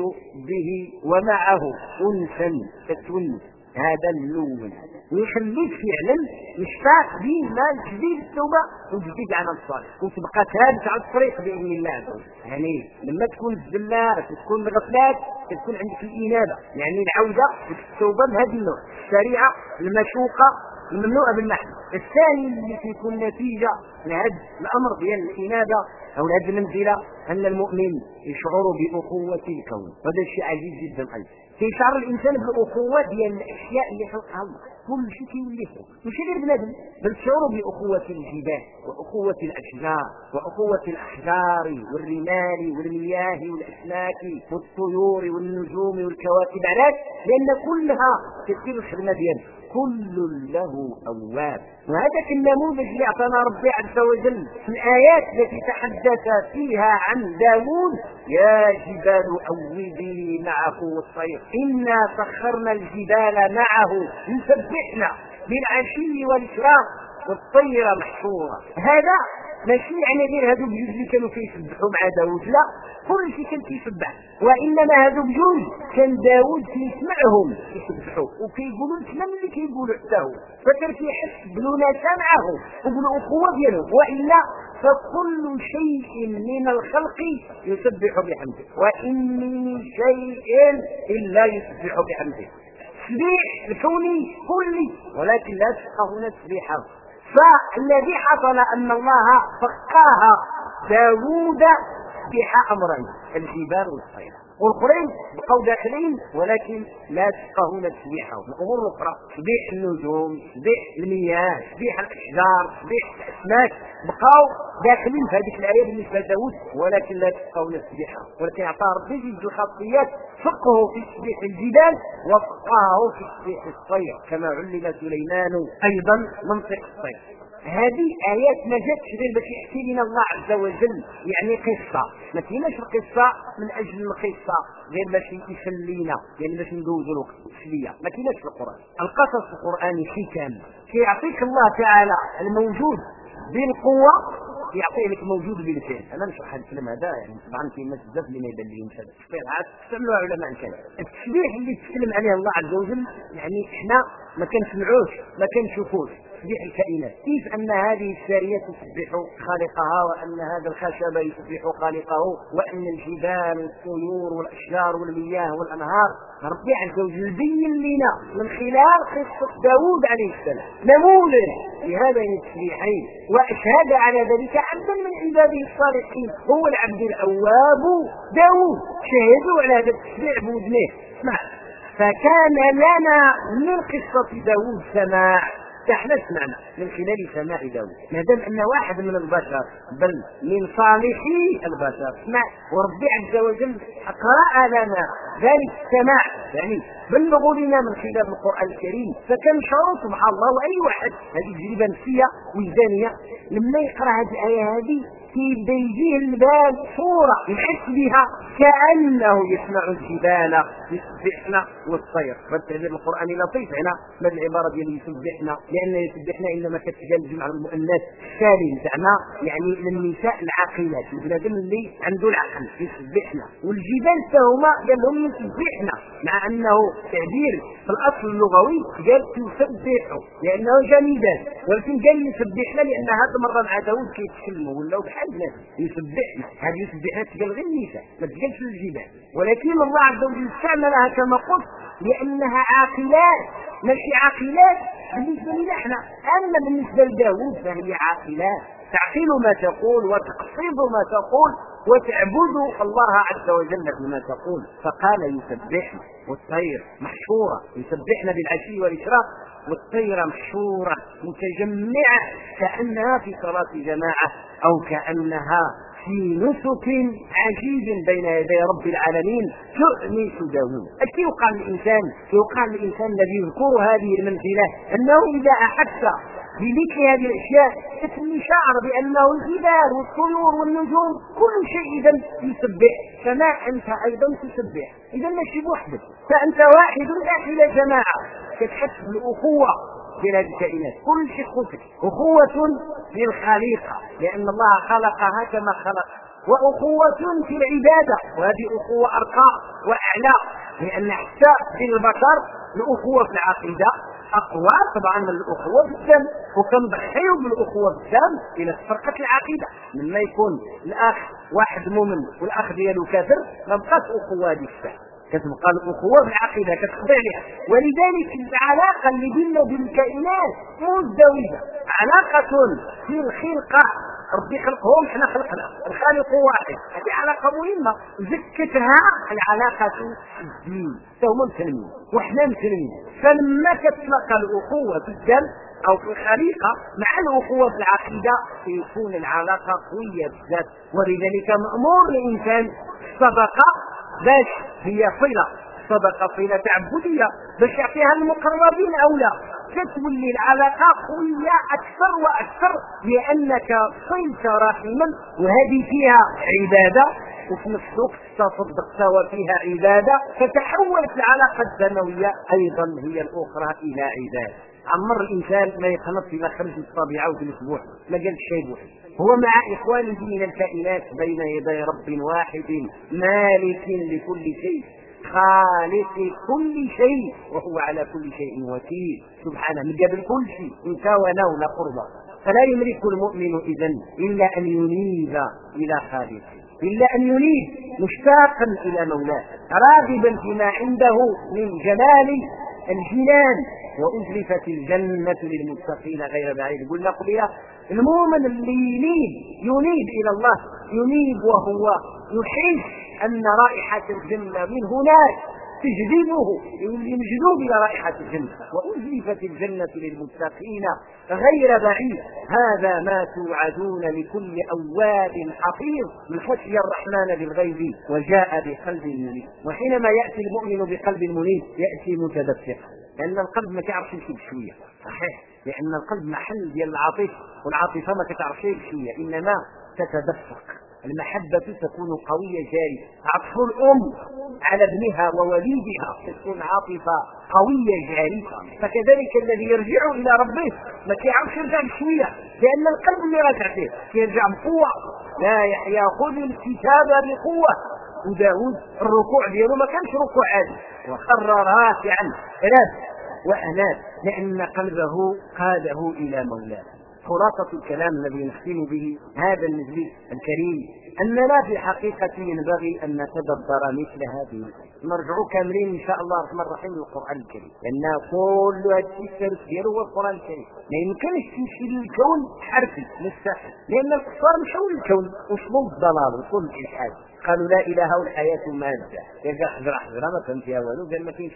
به ومعه انسا تتونس هذا اللون. ويخليك فعلا مشتاق ديما تجديد التوبة وتجديد العمل الصالح وتبقى ثابت على الطريق بإذن الله. عز وجل يعني لما تكون الزلات وتكون الغفلات تكون عندك الإنابة. يعني العودة التوبه بهذا النوع. السريعه المشوقة الممنوعة بالنحو الثاني اللي كيكون نتيجة لهذا الأمر ديال الإنابة أو لهذه المنزلة أن المؤمن يشعر باخوه الكون. وهذا الشيء عزيز جدا أيضا. كيشعر الإنسان بالاخوه ديال الاشياء اللي خلقها الله. كل شيء كيولي ماشي غير بنادم. بل شعور باخوه الجبال واخوه الأشجار واخوه الأحجار والرمال والمياه والاسماك والطيور والنجوم والكواكب. علاش؟ لأن كلها كتدير الخدمة ديالها كل له أواب. وهذا النموذج اللي أعطانا ربي عز وجل في الآيات التي تحدث فيها عن داوود يا جبال أوبي معه والطير إنا سخرنا الجبال معه يسبحنا بالعشي والإشراق والطير محشورة هذا ماشي يعني غير هذو بجوج اللي كانوا كيسبحوا مع داوود لا كل شيء كان كيسبح. وإنما هذو بجوج كان داوود كيسمعهم كيسبحوا وكيقولوا الكلام اللي كيقولوا حتى هو. فكان كيحس بلوناسه معه وبالاخوه ديالهم. وإلا فكل شيء من الخلق يسبح بحمده وان من شيء إلا يسبح بحمده. تسبيح الكوني كلي ولكن لا تفقهون تسبيحه. فالذي حصل أن الله فقاها داوود بها أمرين الجبال والطير والقرين بقوا داخلين ولكن لا تفقهون تسبيحهم. الأمور الاخرى تسبيح النجوم تسبيح المياه تسبيح الأشجار تسبيح الأسماك. بقوا داخلين في هذه الآية بالنسبة لداوود ولكن لا تفقهون تسبيحهم. ولكن اعطاه ربي جد الخاصيات فقه في تسبيح الجبال وفقهه في تسبيح الطير كما علم سليمان أيضا منطق الطير. هذه آيات ما جاتش غير باش يحكي لنا الله عز وجل يعني قصة. ما كايناش القصة من أجل القصة غير باش يسلينا يعني باش ندوزوا الوقت. تسلية ما كايناش في القرآن. القصص القرآني حكم كيعطيك الله تعالى الموجود بالقوة يعطيه لك موجود بالفعل. أنا مش راح نتكلم هذا يعني طبعا في ناس بزاف اللي ما يبان لهمش هذا التشبيهات استعملوها علماء الكلام التشبيه اللي تكلم عليه الله عز وجل يعني إحنا ما كنسمعوش ما كنشوفوش. تسبيح الكائنات. كيف أن هذه السارية تسبح خالقها وأن هذا الخشب يسبح خالقه وأن الجبال والطيور والأشجار والمياه والأنهار ربي عز وجل بين لنا من خلال قصة داوود عليه السلام. نموذج لهذين التسبيحين وأشهد على ذلك عبدا من عباده الصالحين هو العبد الأواب. داوود شهدوا على هذا التسبيح بوزنه فكان لنا من قصة داوود سماع. إحنا سمعنا من خلال سماع داود ما دام أن واحد من البشر بل من صالحي البشر سمع وربي عز وجل اقرا لنا ذلك السماع يعني بلغوا لنا من خلال القرآن الكريم فكان شعور سبحان الله وأي واحد؟ هذه تجربه نفسية وجدانية لما يقرأ هذه الآية هذه بيجيه البال صورة يحس بها كأنه يسمع الجبال يسبحنا والطير. فالتعبير القرآني لطيف هنا من العبارة ديال يسبحنا؟ لأن يسبحنا إنما كتجال جمع المؤنث السالم زعما يعني للنساء العاقلات البنادم اللي عنده العقل يسبحنا. والجبال فهما قال لهم يسبحنا مع أنه تعبير في الأصل اللغوي قال تسبح لأنه جميدات ولكن قال يسبحنا لأن هذا مرة مع داود كيتكلموا ولاو بحال الناس يسبحنا هذه يسبحنا تقال غير النساء ما تقالش الجبال. ولكن الله عز وجل استعملها كما قلت لأنها عاقلات. ماشي عاقلات؟ بالنسبة لنا إحنا. أما بالنسبة لداوود فهي عاقلات. تعقل ما تقول وتقصد ما تقول. وتعبد الله عز وجل بما تقول. فقال يسبحنا والطير محشورة يسبحنا بالعشي والإشراق والطير محشورة متجمعة كأنها في صلاة جماعة أو كأنها في نسك عجيب بين يدي رب العالمين تؤنس داوود إيش يقال للانسان يقال للانسان الذي يذكر هذه المنزلة أنه إذا أحس بمثل هذه الأشياء تسمي شعر بأنه الجبال والطيور والنجوم كل شيء اذا يسبح. كما أنت أيضا تسبح. اذا ماشي بوحدك. فأنت واحد داخل جماعة. تتحس بالأخوة بين هذه الكائنات. كل شيء خلق أخوة في الخليقة. لأن الله خلقها كما خلق. وأخوة في العبادة. وهذه أخوة أرقى وأعلى لأن حتى في البشر الأخوة في العقيدة أقوى. طبعا من الأخوة في الدم وكنضحيو بالأخوة في الدم إلى تفرقت العقيدة. لما يكون الأخ واحد مؤمن والأخ ديالو كافر ما بقاش أخوة هذه الساعة كتبقى الأخوة في العقيدة كتخضع لها ولذلك العلاقة اللي بيننا وبين الكائنات مزدوجة. علاقة في الخلقة. ربي خلقهم إحنا خلقنا. الخالق واحد. هذه علاقة مهمة. زكتها العلاقة الدين. فهم مسلمين وإحنا مسلمين. فلما تتلقى الأخوة في الدم أو في الخليقة مع الأخوة في العقيدة يكون العلاقة قوية بذات ولذلك مأمور الإنسان الصدقة باش هي صلة. صدقة صلة تعبدية باش يعطيها المقربين أو لا ستولي العلاقه قوية أكثر وأكثر لأنك صلت رحما وهذه فيها عبادة. وفي نفس الوقت تصدقت وفيها عبادة. فتحولت العلاقة الدموية أيضا هي الأخرى إلى عبادة. عمر الإنسان ما يقنط اذا خرج من الطبيعه وفي الأسبوع ما قالش شيء بوحده هو مع إخوانه من الكائنات بين يدي رب واحد مالك لكل شيء. خالق كل شيء وهو على كل شيء وكيل. سبحانه من قبل كل شيء إن كان ولا قربا فلا يملك المؤمن اذا إلا أن ينيب إلى خالقه إلا أن ينيب مشتاقا إلى مولاه راغبا فيما عنده من جمال الجنان. وأزلفت الجنة للمتقين غير بعيد. قلنا قبل المؤمن اللي ينيب ينيب إلى الله ينيب وهو يحس أن رائحة الجنة من هناك تجذبه مجذوب إلى رائحة الجنة. وأزلفت الجنة للمتقين غير بعيد. هذا ما توعدون لكل أواب حفيظ. من خشي الرحمن بالغيب وجاء بقلب منيب. وحينما يأتي المؤمن بقلب منيب يأتي متدفقا لأن القلب ما تعرفش يمشي بشوية. صحيح. لأن القلب محل ديال العاطفة والعاطفة ما تعرفش بشوية. إنما تتدفق. المحبة تكون قوية جارية عطف الأم على ابنها ووليدها تكون عاطفة قوية جارية فكذلك الذي يرجع إلى ربه ما كيعرفش يرجع بشوية لأن القلب اللي راجع فيه كيرجع بقوة. لا يحيى خذ الكتاب بقوة. وداود الركوع ديالو ما كانش ركوع عادي. وخر رافعا. راب وأناب لأن قلبه قاده إلى مولاه. خلاصة الكلام الذي نختم به هذا المجلس الكريم أننا في حقيقة ينبغي أن نتدبر مثل هذه. نرجع كاملين إن شاء الله الرحمن الرحيم للقرآن الكريم. لأن كل هذا الشيء السرس ديالو هو القرآن الكريم. ما يمكنش تمشي للكون حرفي مستحيل. لأن الكفار مشوا للكون وصلوا الضلال وصلوا الإلحاد قالوا لا إله والحياة مادة. يرجع حجرة حجرة ما فهمت فيها والو قال ما كاينش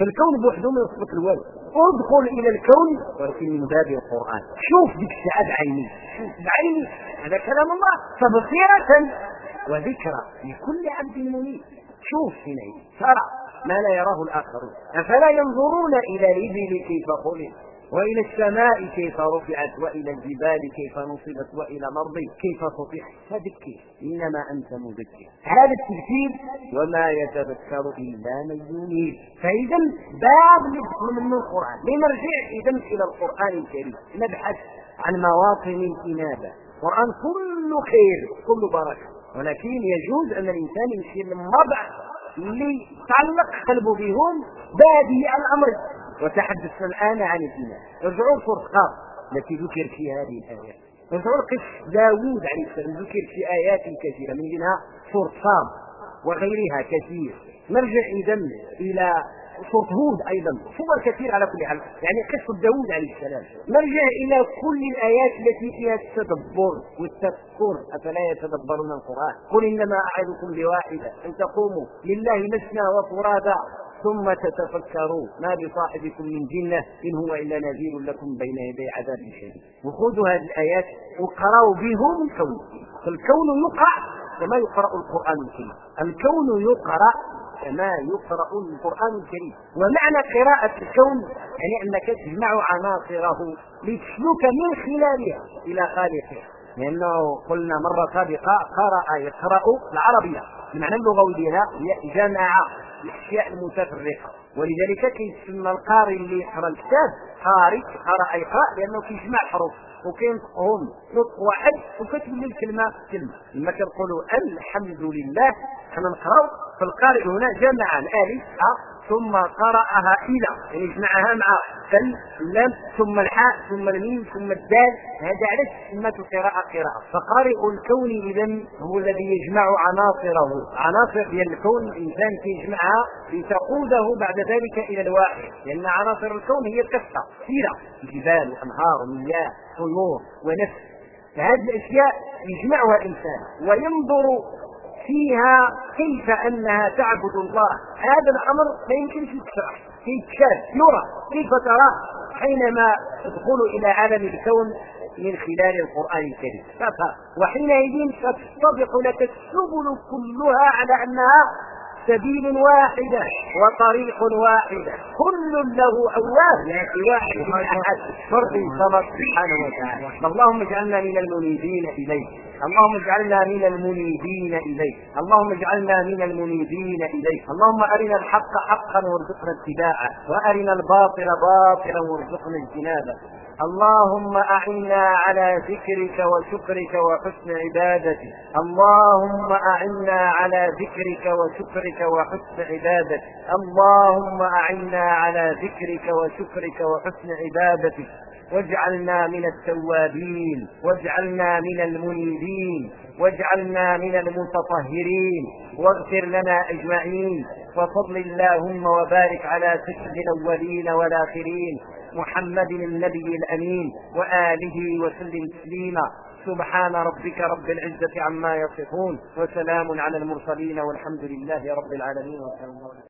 فالكون بوحده ما يصبك الوالد. ادخل إلى الكون. ولكن من باب القرآن. شوف ديك الساعة بعيني. شوف بعيني. هذا كلام الله. تبصيرة وذكرى لكل عبد منيب. شوف حينئذ ترى ما لا يراه الآخرون. أفلا ينظرون إلى الإبل كيف خلقت وإلى السماء كيف رفعت وإلى الجبال كيف نصبت وإلى الأرض كيف سطحت فذكر إنما أنت مذكر. هذا التذكير وما يتذكر إلا من ينيب فإذا باب ندخل منه القرآن. لنرجع إذا إلى القرآن الكريم. نبحث عن مواطن الانابه القرآن كل خير كل بركة. ولكن يجوز أن الإنسان يمشي للمضع اللي تعلق قلبه بهم بادي الأمر. وتحدثنا الآن عن الإيمان ارجعوا الفرقان التي ذكر في هذه الآيات. ارجعوا لقصة داوود عليه السلام ذكر في آيات كثيرة من منها فرقان وغيرها كثير. نرجع إذا إلى سورة هود أيضا. صور كثير على كل حال. يعني قصة داوود عليه السلام. نرجع إلى كل الآيات التي فيها التدبر والتفكر أفلا يتدبرون القرآن؟ قل إنما أعدكم بواحدة أن تقوموا لله مثنى وفرادا ثم تتفكروا ما بصاحبكم من جنة إن هو إلا نذير لكم بين يدي عذاب شديد. وخذوا هذه الآيات وقرأوا بهم الكون. فالكون يقرأ كما يقرأ القرآن الكريم. الكون يقرأ كما يقرأ القرآن الكريم. ومعنى قراءة الكون يعني أنك تجمع عناصره لتسلك من خلالها إلى خالقها. لأنه قلنا مرة سابقة قرأ يقرأ العربية. المعنى اللغوي ديالها هي جمع الأشياء المتفرقة. ولذلك كيسمى القارئ اللي يقرأ الكتاب قارئ قرأ يقرأ لأنه كيجمع الحروف وكينطقهم نطق واحد وكتولي الكلمة كلمة. لما كنقولوا الحمد لله حنا نقراو فالقارئ هنا جمع الألف ثم قرأها إلى يعني جمعها مع فل لم ثم الحاء ثم الميم ثم الدال هذا علاش سمات القراءة قراءة. فقارئ الكون إذا هو الذي يجمع عناصره. عناصر ديال الكون الإنسان كيجمعها لتقوده بعد ذلك إلى الواحد. لأن عناصر الكون هي كثة كثيرة جبال وأنهار ومياه طيور ونفس. فهذه الأشياء يجمعها الإنسان وينظر فيها كيف أنها تعبد الله. هذا الأمر لا يمكن يتشرح يتشاف يرى كيف ترى؟ حينما تدخل إلى عالم الكون من خلال القرآن الكريم. وحينئذ ستتضح لك السبل كلها على أنها سبيل واحدة وطريق واحدة كل له أواه لكن واحد أحد فرد صمد سبحانه وتعالى. اللهم اجعلنا من المنيبين إليك. اللهم اجعلنا من المنيبين إليك. اللهم اجعلنا من المنيبين إليك. اللهم أرنا الحق حقا وارزقنا اتباعه. وأرنا الباطل باطلا وارزقنا اجتنابه. اللهم أعنا على ذكرك وشكرك وحسن عبادتك. اللهم أعنا على ذكرك وشكرك وحسن عبادتك. اللهم أعنا على ذكرك وشكرك وحسن عبادتك. واجعلنا من التوابين واجعلنا من المنيبين واجعلنا من المتطهرين. واغفر لنا أجمعين. وفضل اللهم وبارك على سيد الاولين والآخرين. محمد النبي الأمين وآله وسلم تسليما. سبحان ربك رب العزة عما يصفون وسلام على المرسلين والحمد لله رب العالمين. وسلام